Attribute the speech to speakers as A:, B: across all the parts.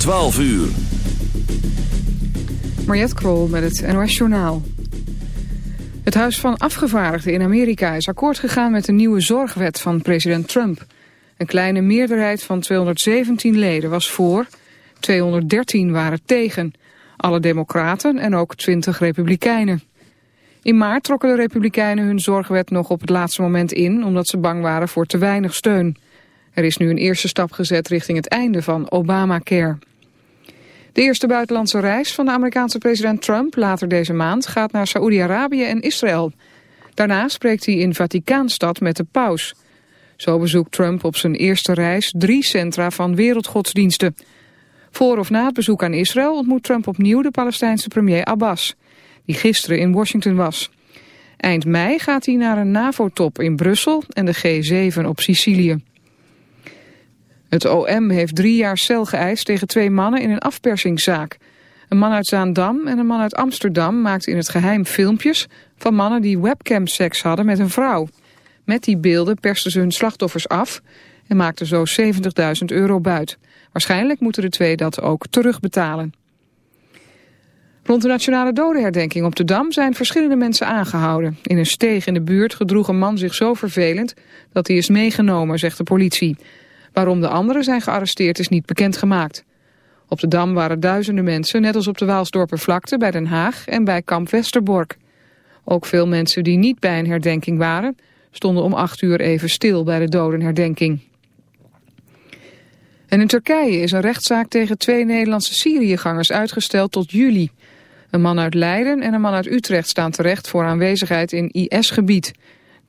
A: 12 uur.
B: Mariette Krol met het NOS Journaal. Het Huis van Afgevaardigden in Amerika is akkoord gegaan met de nieuwe zorgwet van president Trump. Een kleine meerderheid van 217 leden was voor, 213 waren tegen. Alle democraten en ook 20 republikeinen. In maart trokken de republikeinen hun zorgwet nog op het laatste moment in... omdat ze bang waren voor te weinig steun. Er is nu een eerste stap gezet richting het einde van Obamacare. De eerste buitenlandse reis van de Amerikaanse president Trump later deze maand gaat naar Saoedi-Arabië en Israël. Daarna spreekt hij in Vaticaanstad met de paus. Zo bezoekt Trump op zijn eerste reis drie centra van wereldgodsdiensten. Voor of na het bezoek aan Israël ontmoet Trump opnieuw de Palestijnse premier Abbas, die gisteren in Washington was. Eind mei gaat hij naar een NAVO-top in Brussel en de G7 op Sicilië. Het OM heeft drie jaar cel geëist tegen twee mannen in een afpersingszaak. Een man uit Zaandam en een man uit Amsterdam maakten in het geheim filmpjes van mannen die webcam-seks hadden met een vrouw. Met die beelden persten ze hun slachtoffers af en maakten zo 70.000 euro buit. Waarschijnlijk moeten de twee dat ook terugbetalen. Rond de nationale dodenherdenking op de Dam zijn verschillende mensen aangehouden. In een steeg in de buurt gedroeg een man zich zo vervelend dat hij is meegenomen, zegt de politie. Waarom de anderen zijn gearresteerd is niet bekendgemaakt. Op de Dam waren duizenden mensen, net als op de Waalsdorpervlakte bij Den Haag en bij kamp Westerbork. Ook veel mensen die niet bij een herdenking waren, stonden om acht uur even stil bij de dodenherdenking. En in Turkije is een rechtszaak tegen twee Nederlandse Syriëgangers uitgesteld tot juli. Een man uit Leiden en een man uit Utrecht staan terecht voor aanwezigheid in IS-gebied.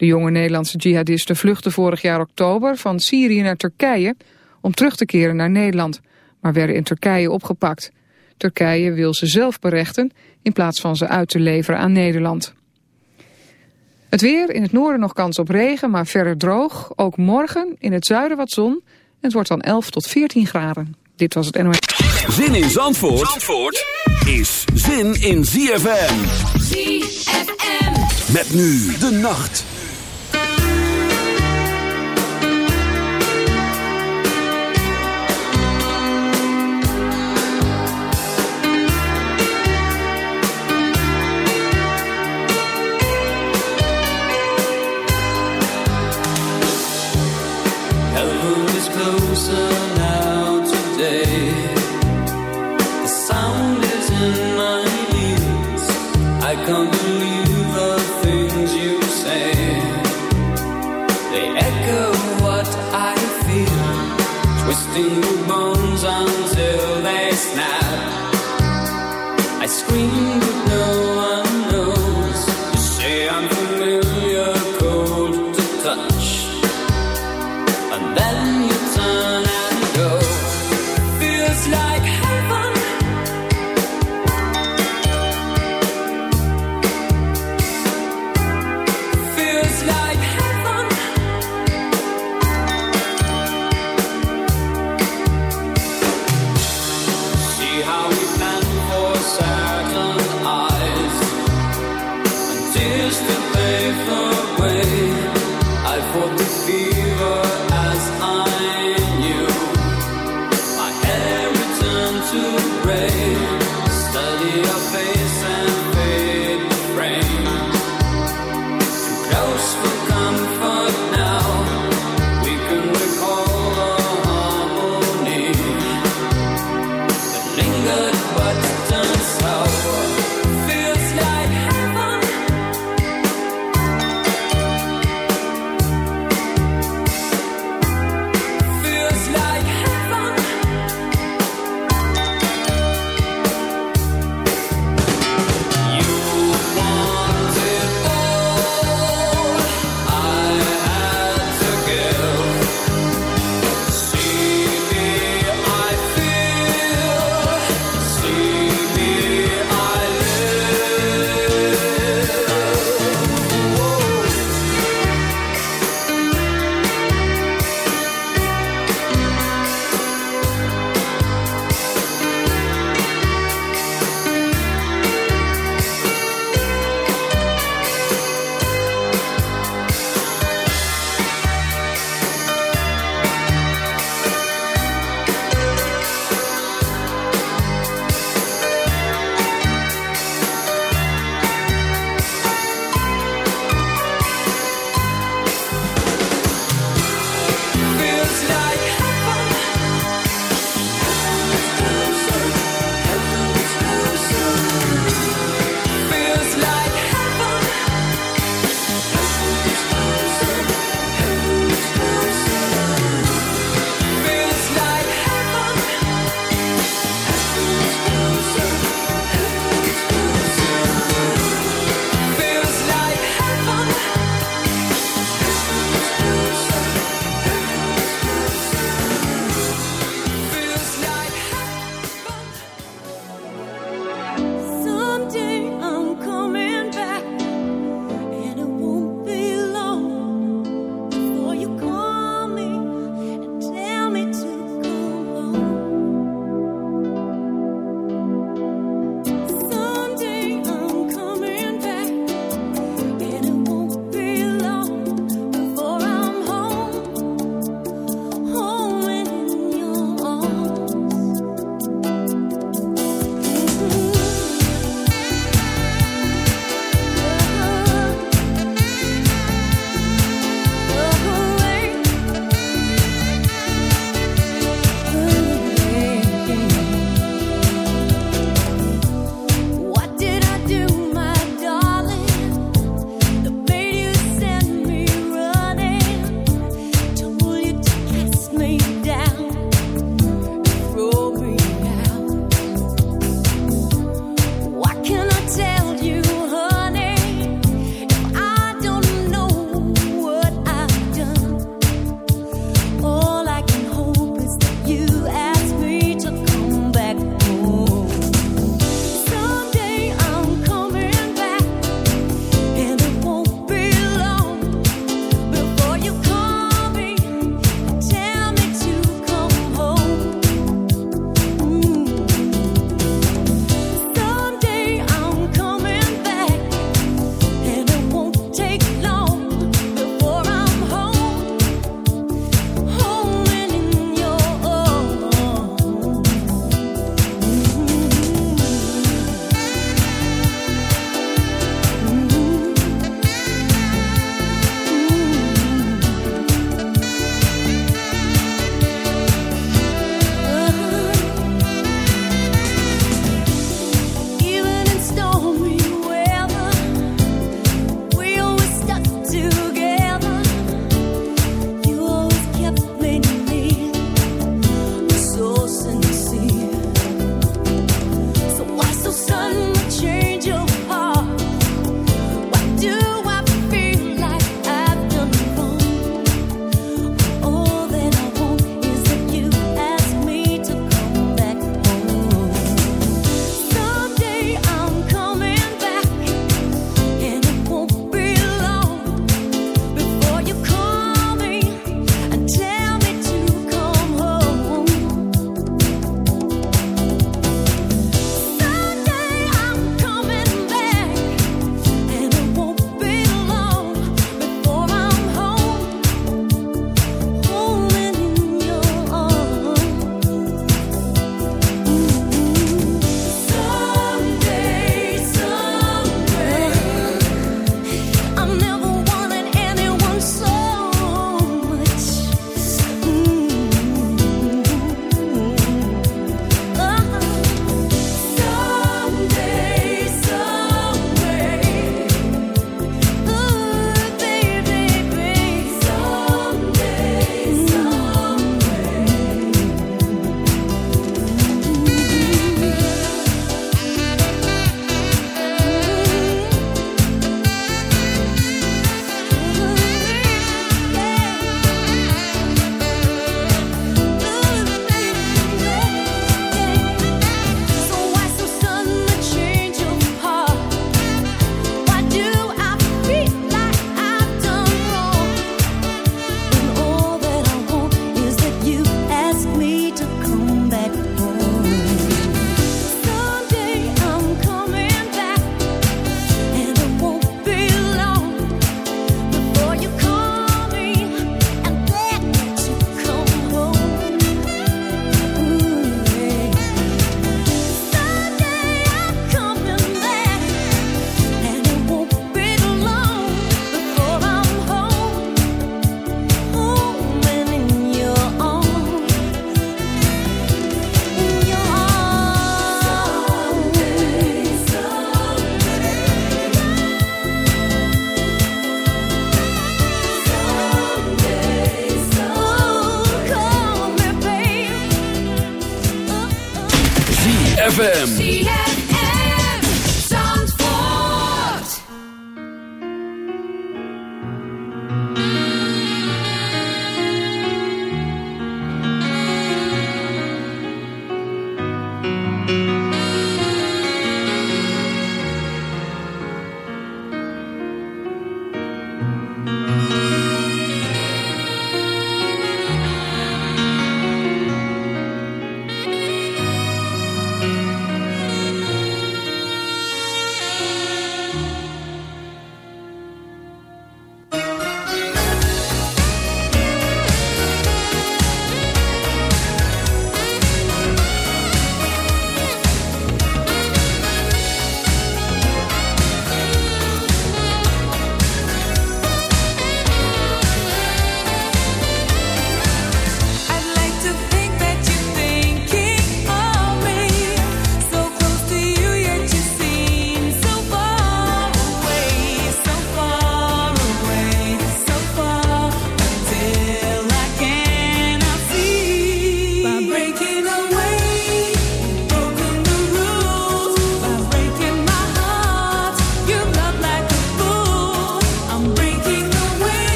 B: De jonge Nederlandse jihadisten vluchtten vorig jaar oktober van Syrië naar Turkije om terug te keren naar Nederland, maar werden in Turkije opgepakt. Turkije wil ze zelf berechten in plaats van ze uit te leveren aan Nederland. Het weer, in het noorden nog kans op regen, maar verder droog. Ook morgen, in het zuiden wat zon. Het wordt dan 11 tot 14 graden. Dit was het NOS.
A: Zin in Zandvoort, Zandvoort is zin in ZFM. ZFM. Met nu de nacht.
C: to break.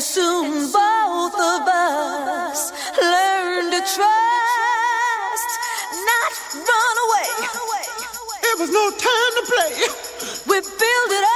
C: soon both of us. Learn to trust, not run away.
D: It was no time to play.
C: We build it up.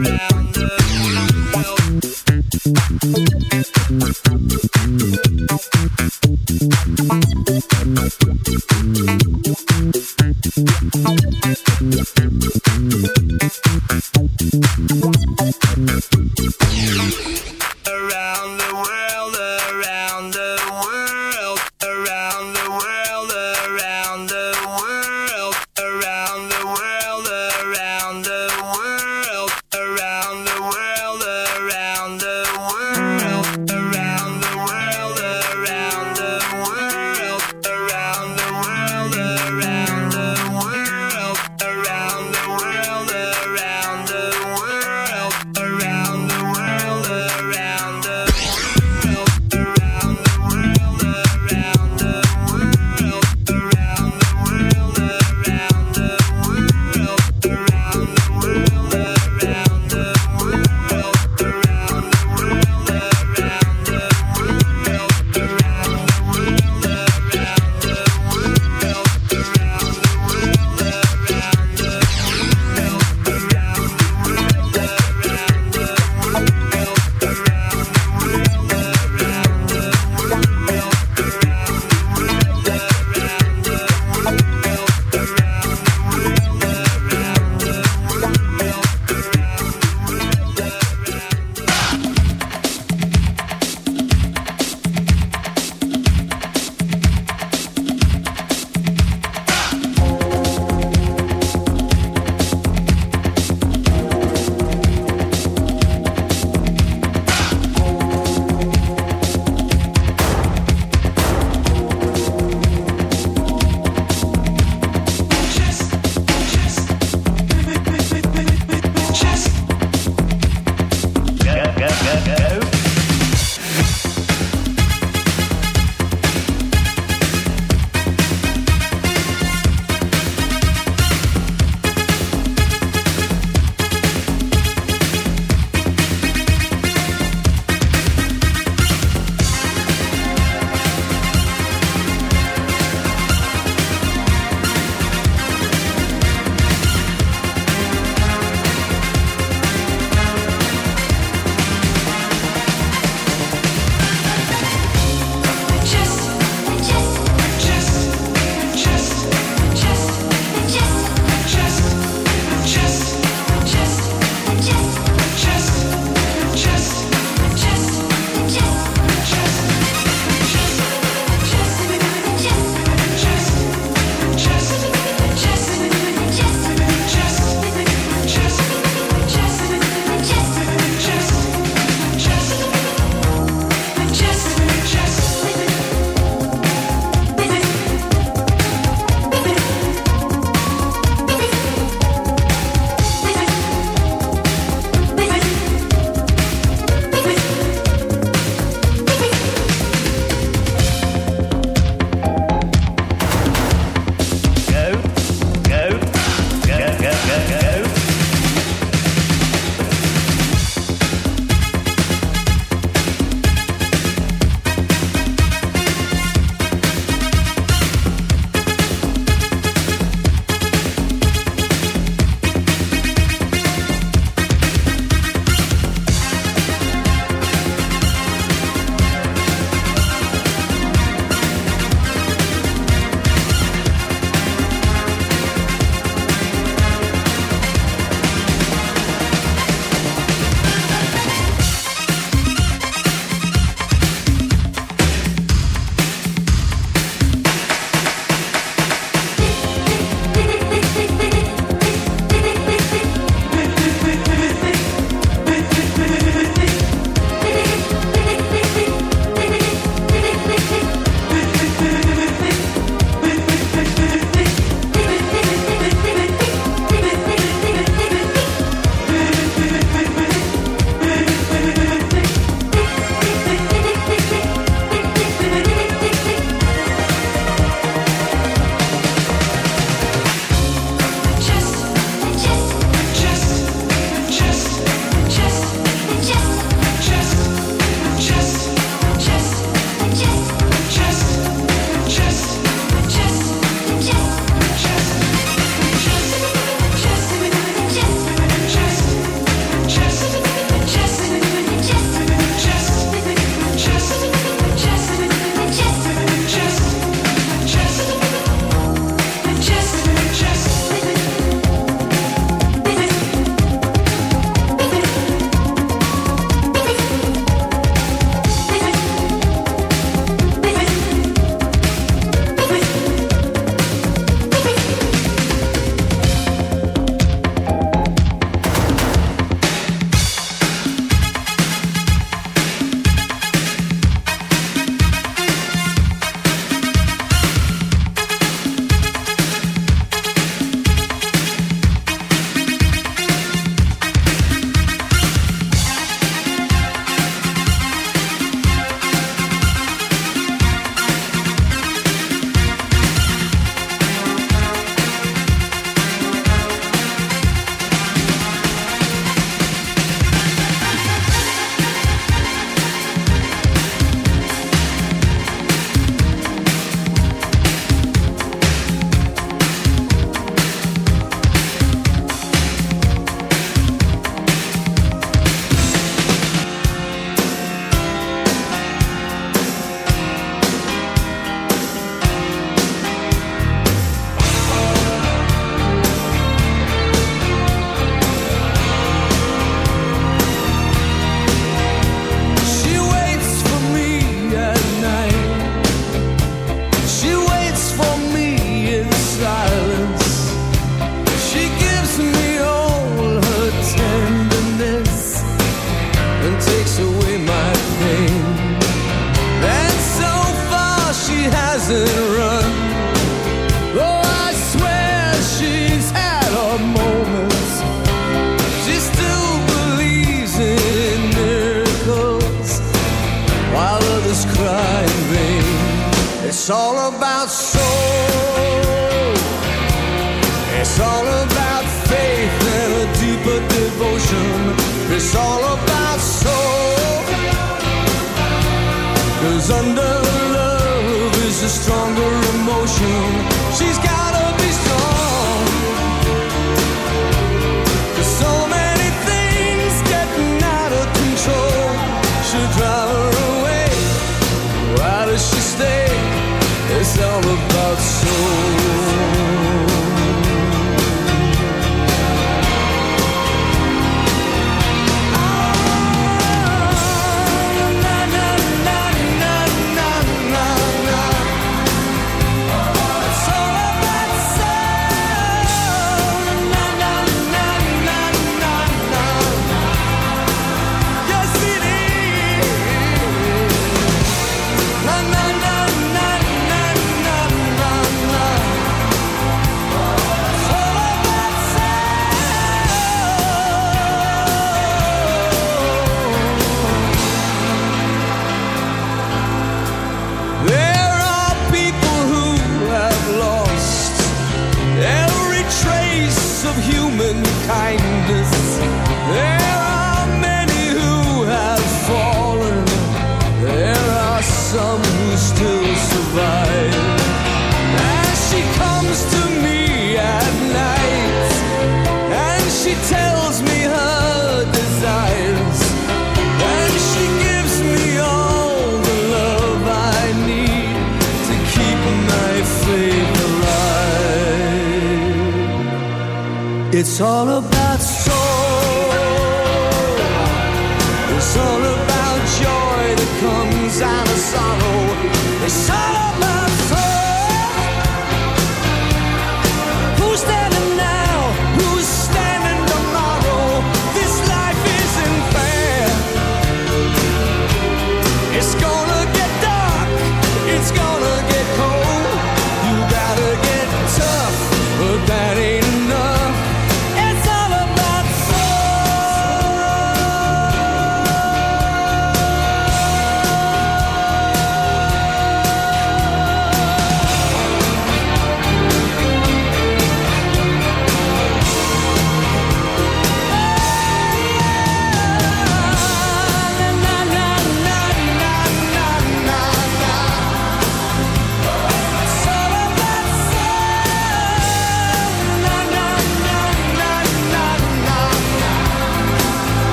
D: Around